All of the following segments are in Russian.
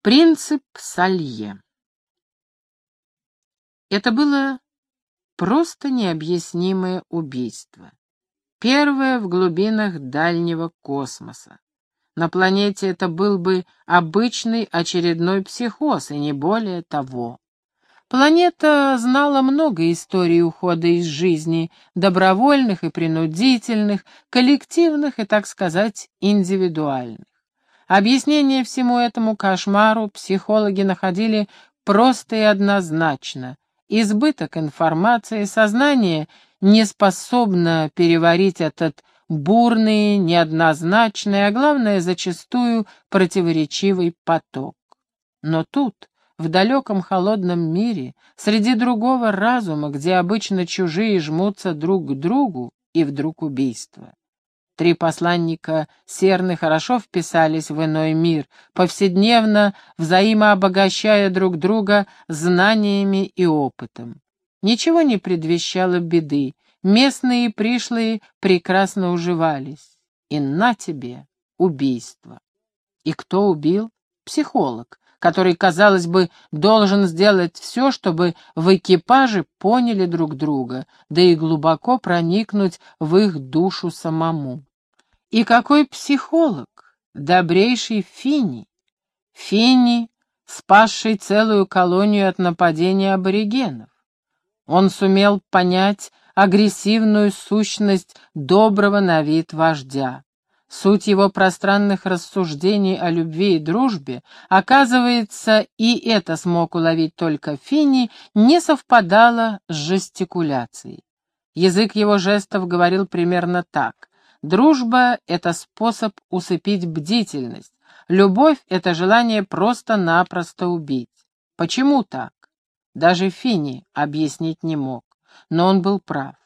Принцип Салье. Это было просто необъяснимое убийство. Первое в глубинах дальнего космоса. На планете это был бы обычный очередной психоз, и не более того. Планета знала много историй ухода из жизни, добровольных и принудительных, коллективных и, так сказать, индивидуальных. Объяснение всему этому кошмару психологи находили просто и однозначно. Избыток информации, сознание не способно переварить этот бурный, неоднозначный, а главное, зачастую противоречивый поток. Но тут, в далеком холодном мире, среди другого разума, где обычно чужие жмутся друг к другу, и вдруг убийство. Три посланника Серны хорошо вписались в иной мир, повседневно взаимообогащая друг друга знаниями и опытом. Ничего не предвещало беды, местные и пришлые прекрасно уживались. И на тебе убийство. И кто убил? Психолог, который, казалось бы, должен сделать все, чтобы в экипаже поняли друг друга, да и глубоко проникнуть в их душу самому. И какой психолог, добрейший Фини. Фини, спасший целую колонию от нападения аборигенов. Он сумел понять агрессивную сущность доброго на вид вождя. Суть его пространных рассуждений о любви и дружбе, оказывается, и это смог уловить только Фини, не совпадала с жестикуляцией. Язык его жестов говорил примерно так. Дружба — это способ усыпить бдительность. Любовь — это желание просто-напросто убить. Почему так? Даже Фини объяснить не мог. Но он был прав.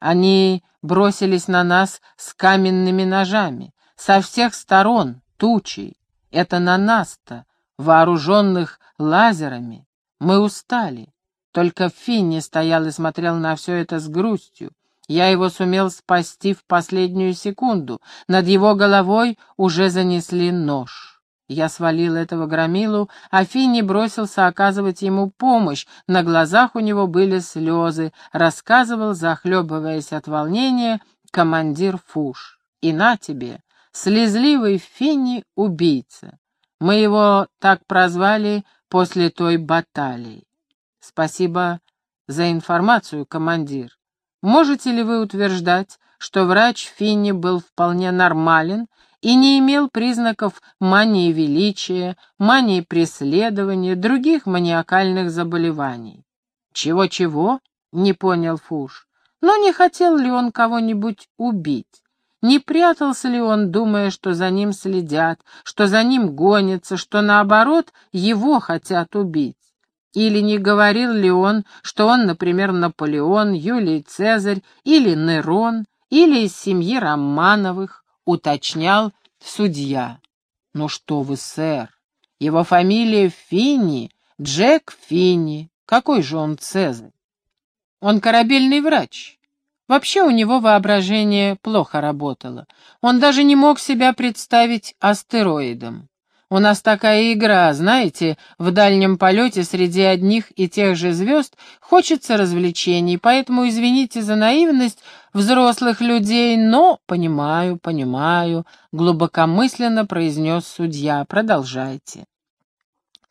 Они бросились на нас с каменными ножами. Со всех сторон, тучей. Это на нас-то, вооруженных лазерами. Мы устали. Только Финни стоял и смотрел на все это с грустью. Я его сумел спасти в последнюю секунду. Над его головой уже занесли нож. Я свалил этого громилу, а Финни бросился оказывать ему помощь. На глазах у него были слезы, рассказывал, захлебываясь от волнения, командир Фуш. И на тебе, слезливый Финни — убийца. Мы его так прозвали после той баталии. Спасибо за информацию, командир. Можете ли вы утверждать, что врач Финни был вполне норmalен и не имел признаков мании величия, мании преследования, других маниакальных заболеваний? Чего-чего? Не понял Фуш. Но не хотел ли он кого-нибудь убить? Не прятался ли он, думая, что за ним следят, что за ним гонятся, что, наоборот, его хотят убить? Или не говорил ли он, что он, например, Наполеон, Юлий Цезарь или Нерон, или из семьи Романовых, уточнял судья. «Ну что вы, сэр, его фамилия Финни, Джек Финни. Какой же он Цезарь? Он корабельный врач. Вообще у него воображение плохо работало. Он даже не мог себя представить астероидом. У нас такая игра, знаете, в дальнем полете среди одних и тех же звезд хочется развлечений, поэтому извините за наивность взрослых людей, но понимаю, понимаю, глубокомысленно произнес судья. Продолжайте.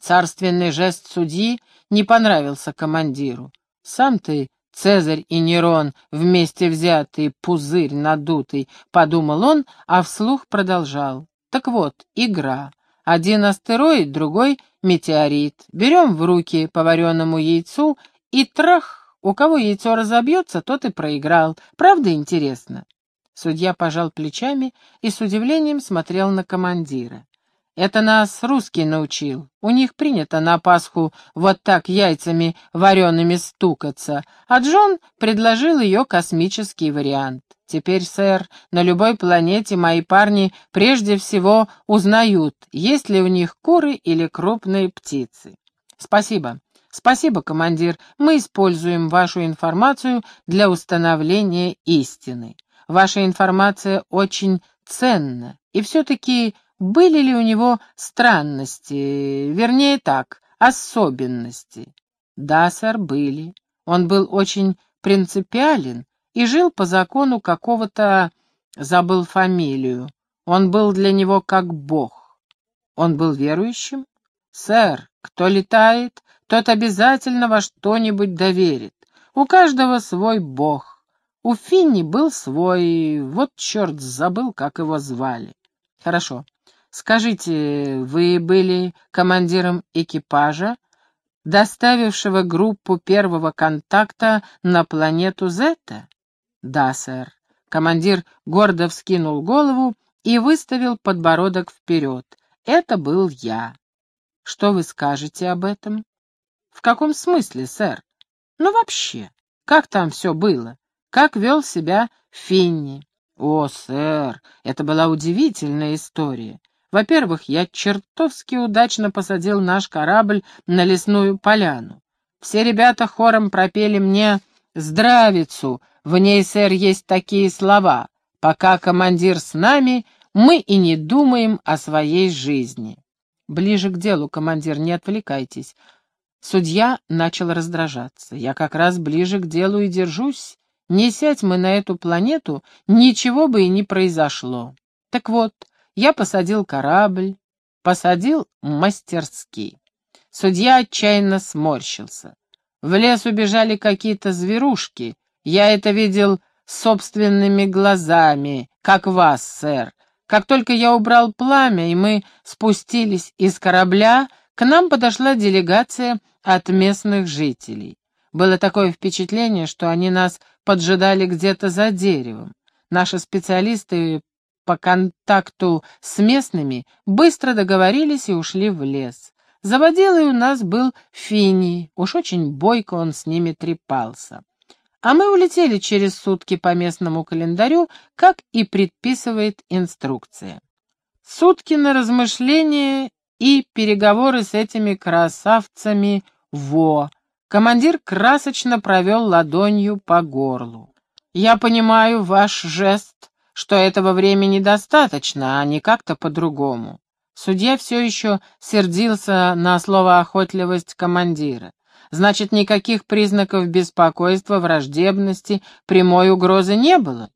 Царственный жест судьи не понравился командиру. Сам ты Цезарь и Нерон вместе взятый, пузырь надутый, подумал он, а вслух продолжал. Так вот, игра. Один астероид, другой метеорит. Берем в руки по вареному яйцу и трах, у кого яйцо разобьется, тот и проиграл. Правда интересно?» Судья пожал плечами и с удивлением смотрел на командира. Это нас русский научил. У них принято на Пасху вот так яйцами вареными стукаться, а Джон предложил ее космический вариант. Теперь, сэр, на любой планете мои парни прежде всего узнают, есть ли у них куры или крупные птицы. Спасибо. Спасибо, командир. Мы используем вашу информацию для установления истины. Ваша информация очень ценна, и все-таки были ли у него странности, вернее так, особенности. Да, сэр, были. Он был очень принципиален и жил по закону какого-то, забыл фамилию. Он был для него как бог. Он был верующим? Сэр, кто летает, тот обязательно во что-нибудь доверит. У каждого свой бог. У Финни был свой, вот черт забыл, как его звали. Хорошо. Скажите, вы были командиром экипажа, доставившего группу первого контакта на планету Зета? Да, сэр. Командир гордо вскинул голову и выставил подбородок вперед. Это был я. Что вы скажете об этом? В каком смысле, сэр? Ну, вообще, как там все было? Как вел себя Финни? О, сэр, это была удивительная история. Во-первых, я чертовски удачно посадил наш корабль на лесную поляну. Все ребята хором пропели мне «Здравицу», в ней, сэр, есть такие слова «Пока командир с нами, мы и не думаем о своей жизни». Ближе к делу, командир, не отвлекайтесь. Судья начал раздражаться. Я как раз ближе к делу и держусь. Не сядь мы на эту планету, ничего бы и не произошло. Так вот, я посадил корабль, посадил мастерски. Судья отчаянно сморщился. В лес убежали какие-то зверушки. Я это видел собственными глазами, как вас, сэр. Как только я убрал пламя, и мы спустились из корабля, к нам подошла делегация от местных жителей. Было такое впечатление, что они нас поджидали где-то за деревом. Наши специалисты по контакту с местными быстро договорились и ушли в лес. Заводилой у нас был Фини, уж очень бойко он с ними трепался. А мы улетели через сутки по местному календарю, как и предписывает инструкция. Сутки на размышления и переговоры с этими красавцами во. Командир красочно провел ладонью по горлу. «Я понимаю ваш жест, что этого времени достаточно, а не как-то по-другому». Судья все еще сердился на словоохотливость командира. Значит, никаких признаков беспокойства, враждебности, прямой угрозы не было?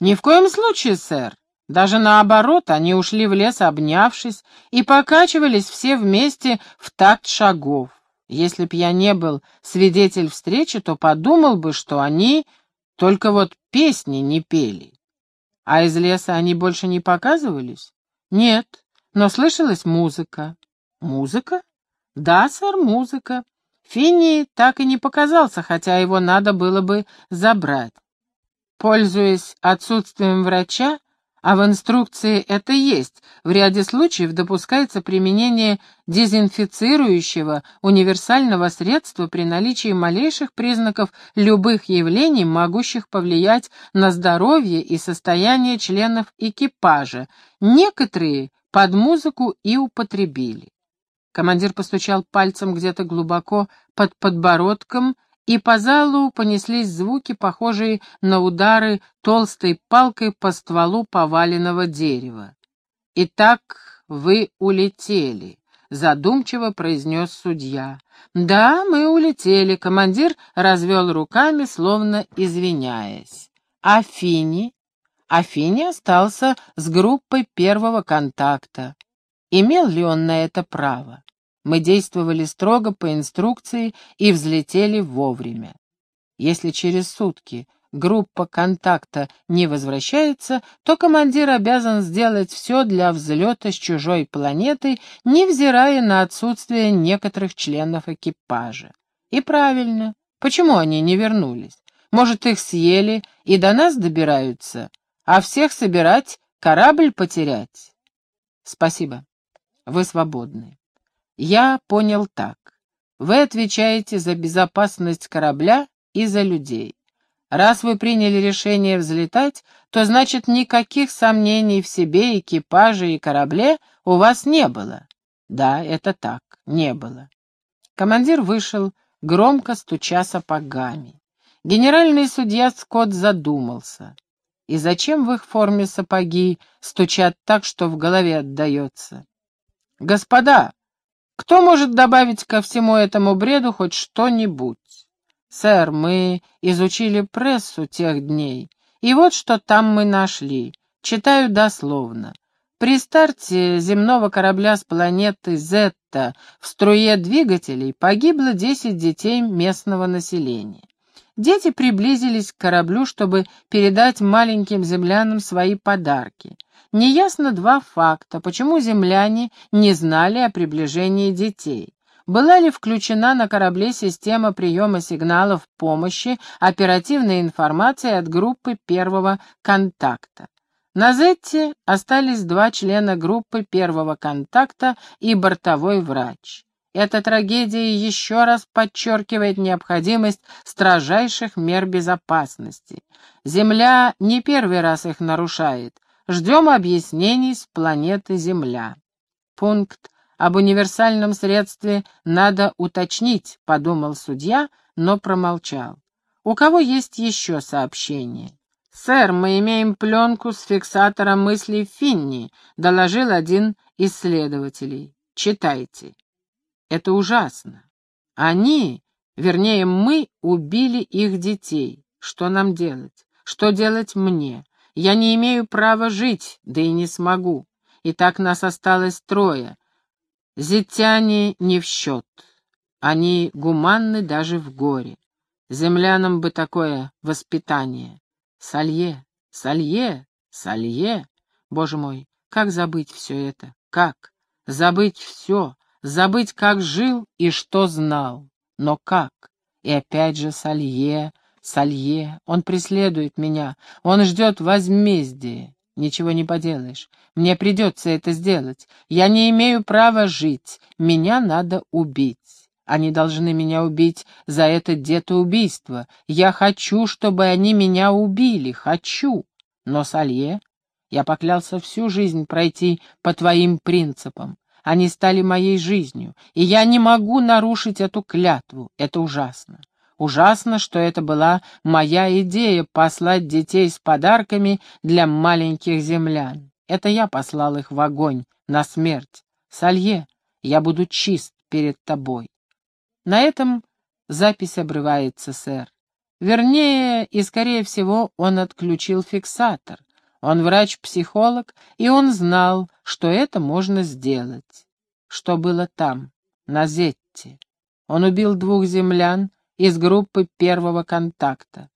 Ни в коем случае, сэр. Даже наоборот, они ушли в лес, обнявшись, и покачивались все вместе в такт шагов. Если б я не был свидетель встречи, то подумал бы, что они только вот песни не пели. А из леса они больше не показывались? Нет, но слышалась музыка. Музыка? Да, сэр, музыка. Финни так и не показался, хотя его надо было бы забрать. Пользуясь отсутствием врача, а в инструкции это есть. В ряде случаев допускается применение дезинфицирующего универсального средства при наличии малейших признаков любых явлений, могущих повлиять на здоровье и состояние членов экипажа. Некоторые под музыку и употребили. Командир постучал пальцем где-то глубоко под подбородком и по залу понеслись звуки, похожие на удары толстой палкой по стволу поваленного дерева. «Итак, вы улетели», — задумчиво произнес судья. «Да, мы улетели», — командир развел руками, словно извиняясь. «Афини?» Афини остался с группой первого контакта. Имел ли он на это право? Мы действовали строго по инструкции и взлетели вовремя. Если через сутки группа контакта не возвращается, то командир обязан сделать все для взлета с чужой планеты, невзирая на отсутствие некоторых членов экипажа. И правильно. Почему они не вернулись? Может, их съели и до нас добираются, а всех собирать, корабль потерять? Спасибо. Вы свободны. Я понял так. Вы отвечаете за безопасность корабля и за людей. Раз вы приняли решение взлетать, то значит никаких сомнений в себе, экипаже и корабле у вас не было. Да, это так, не было. Командир вышел, громко стуча сапогами. Генеральный судья Скотт задумался. И зачем в их форме сапоги стучат так, что в голове отдается? Господа, кто может добавить ко всему этому бреду хоть что-нибудь? Сэр, мы изучили прессу тех дней, и вот что там мы нашли. Читаю дословно. При старте земного корабля с планеты Зетта в струе двигателей погибло 10 детей местного населения. Дети приблизились к кораблю, чтобы передать маленьким землянам свои подарки. Неясно два факта, почему земляне не знали о приближении детей. Была ли включена на корабле система приема сигналов помощи, оперативной информации от группы первого контакта? На Зетте остались два члена группы первого контакта и бортовой врач. Эта трагедия еще раз подчеркивает необходимость строжайших мер безопасности. Земля не первый раз их нарушает. Ждем объяснений с планеты Земля. Пункт об универсальном средстве надо уточнить, подумал судья, но промолчал. У кого есть еще сообщение? «Сэр, мы имеем пленку с фиксатором мыслей Финни», — доложил один исследователей. «Читайте». Это ужасно. Они, вернее, мы убили их детей. Что нам делать? Что делать мне? Я не имею права жить, да и не смогу. И так нас осталось трое. Зетяне не в счет. Они гуманны даже в горе. Землянам бы такое воспитание. Салье, Салье, Салье. Боже мой, как забыть все это? Как? Забыть все, забыть, как жил и что знал. Но как? И опять же Салье, Салье, он преследует меня, он ждет возмездия. Ничего не поделаешь, мне придется это сделать. Я не имею права жить, меня надо убить. Они должны меня убить за это детоубийство. Я хочу, чтобы они меня убили, хочу. Но, Салье, я поклялся всю жизнь пройти по твоим принципам. Они стали моей жизнью, и я не могу нарушить эту клятву. Это ужасно. Ужасно, что это была моя идея послать детей с подарками для маленьких землян. Это я послал их в огонь, на смерть. Салье, я буду чист перед тобой. На этом запись обрывается, сэр. Вернее, и скорее всего, он отключил фиксатор. Он врач-психолог, и он знал, что это можно сделать. Что было там, на Зетте? Он убил двух землян из группы первого контакта.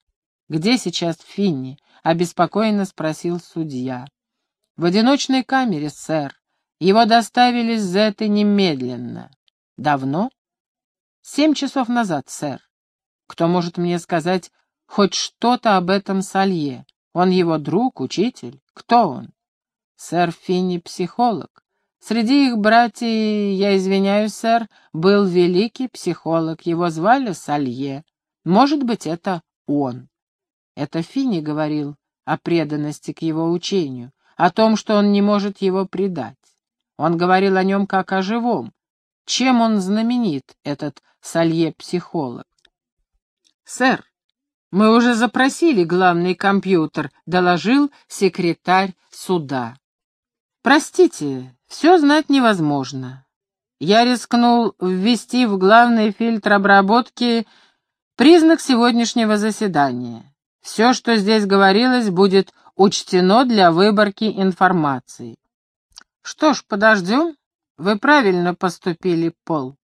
«Где сейчас Финни?» — обеспокоенно спросил судья. «В одиночной камере, сэр. Его доставили с Зетты немедленно». «Давно?» «Семь часов назад, сэр. Кто может мне сказать хоть что-то об этом Салье? Он его друг, учитель? Кто он? Сэр Финни психолог. Среди их братьев, я извиняюсь, сэр, был великий психолог. Его звали Салье. Может быть, это он. Это Финни говорил о преданности к его учению, о том, что он не может его предать. Он говорил о нем как о живом. Чем он знаменит, этот Салье-психолог? «Сэр, мы уже запросили главный компьютер», — доложил секретарь суда. «Простите, все знать невозможно. Я рискнул ввести в главный фильтр обработки признак сегодняшнего заседания. Все, что здесь говорилось, будет учтено для выборки информации. Что ж, подождем. Вы правильно поступили, Пол.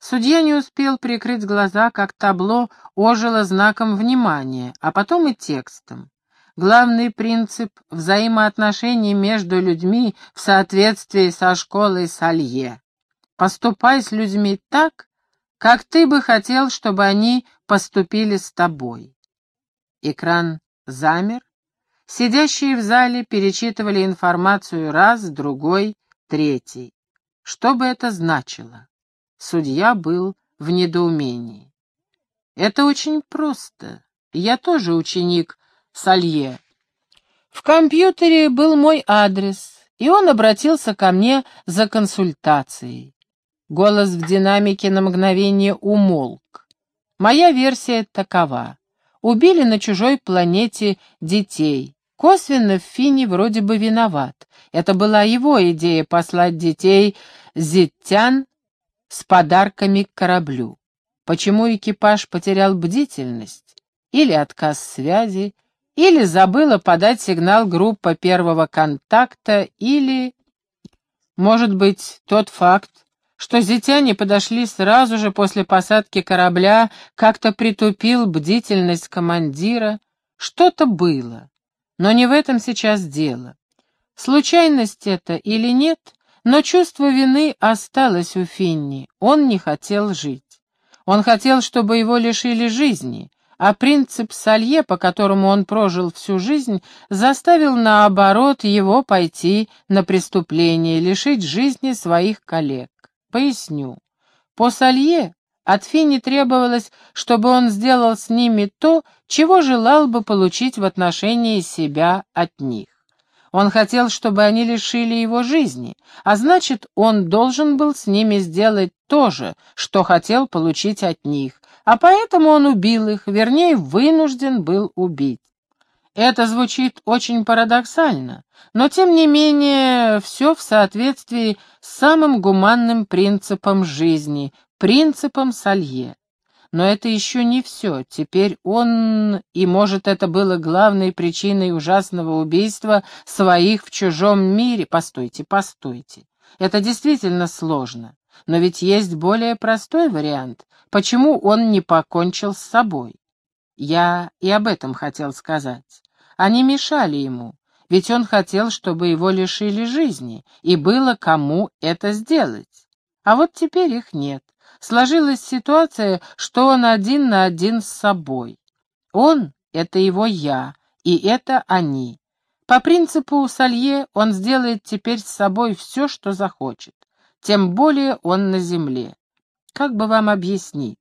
Судья не успел прикрыть глаза, как табло ожило знаком внимания, а потом и текстом. Главный принцип взаимоотношений между людьми в соответствии со школой Салье. Поступай с людьми так, как ты бы хотел, чтобы они поступили с тобой. Экран замер. Сидящие в зале перечитывали информацию раз, другой, третий. Что бы это значило? Судья был в недоумении. «Это очень просто. Я тоже ученик Салье. В компьютере был мой адрес, и он обратился ко мне за консультацией. Голос в динамике на мгновение умолк. Моя версия такова. Убили на чужой планете детей, Косвенно Финни вроде бы виноват. Это была его идея послать детей зиттян с подарками к кораблю. Почему экипаж потерял бдительность? Или отказ связи, или забыла подать сигнал группа первого контакта, или... Может быть, тот факт, что зитяне подошли сразу же после посадки корабля, как-то притупил бдительность командира. Что-то было. Но не в этом сейчас дело. Случайность это или нет, но чувство вины осталось у Финни. Он не хотел жить. Он хотел, чтобы его лишили жизни, а принцип Салье, по которому он прожил всю жизнь, заставил, наоборот, его пойти на преступление, лишить жизни своих коллег. Поясню. По Салье от Фини требовалось, чтобы он сделал с ними то, чего желал бы получить в отношении себя от них. Он хотел, чтобы они лишили его жизни, а значит, он должен был с ними сделать то же, что хотел получить от них, а поэтому он убил их, вернее, вынужден был убить. Это звучит очень парадоксально, но тем не менее все в соответствии с самым гуманным принципом жизни, принципом Салье. Но это еще не все. Теперь он, и может это было главной причиной ужасного убийства своих в чужом мире. Постойте, постойте. Это действительно сложно. Но ведь есть более простой вариант. Почему он не покончил с собой? Я и об этом хотел сказать. Они мешали ему, ведь он хотел, чтобы его лишили жизни, и было кому это сделать. А вот теперь их нет сложилась ситуация, что он один на один с собой. Он — это его «я», и это они. По принципу Салье он сделает теперь с собой все, что захочет. Тем более он на земле. Как бы вам объяснить?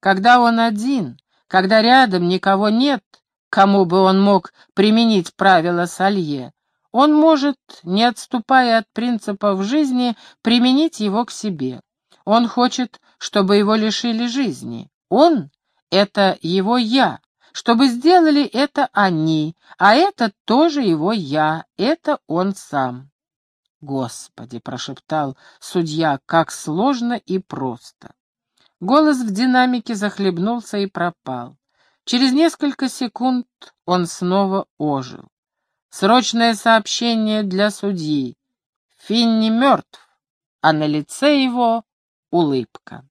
Когда он один, когда рядом никого нет, кому бы он мог применить правила Салье, он может, не отступая от принципов жизни, применить его к себе. Он хочет, чтобы его лишили жизни. Он — это его «я», чтобы сделали это они, а это тоже его «я», это он сам. «Господи!» — прошептал судья, — «как сложно и просто!» Голос в динамике захлебнулся и пропал. Через несколько секунд он снова ожил. Срочное сообщение для судьи. Финни мертв, а на лице его улыбка.